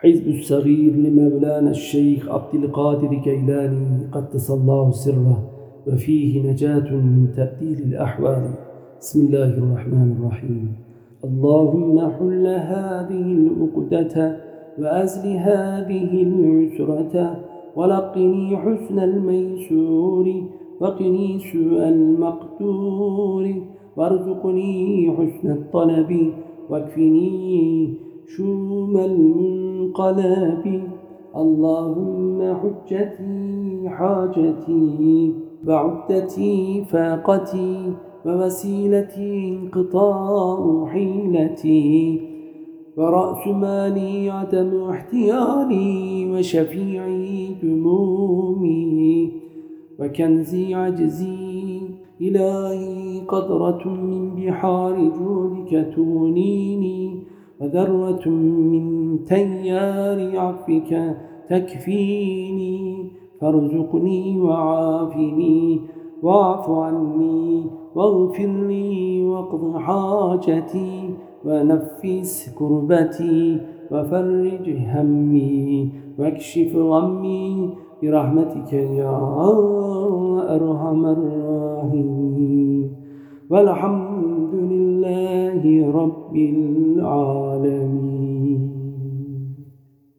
حزب الصغير لمولانا الشيخ عبد القادر كيلاني قدس الله سره وفيه نجاة من تبديل الأحوال. بسم الله الرحمن الرحيم. اللهم حل هذه الأقدة وأزل هذه العسرة ولقني حسن الميسور وقني سوء المقدور. وارزقني حسن الطلب واكفني شوم المنقلب اللهم حجتي حاجتي وعدتي فاقتي ووسيلتي انقطاع حيلتي. ورأس مالي عدم احتيالي وشفيعي دمومي. وكنزي عجزي إلهي قدرة من بحار جودك تونيني. وذرة من تيار عفك تكفيني فارزقني وعافني واعف عني واغفر لي واقض حاجتي ونفس كربتي وفرج همي واكشف غمي برحمتك يا أرحم الراحمين. والحمد لله رب العالمين.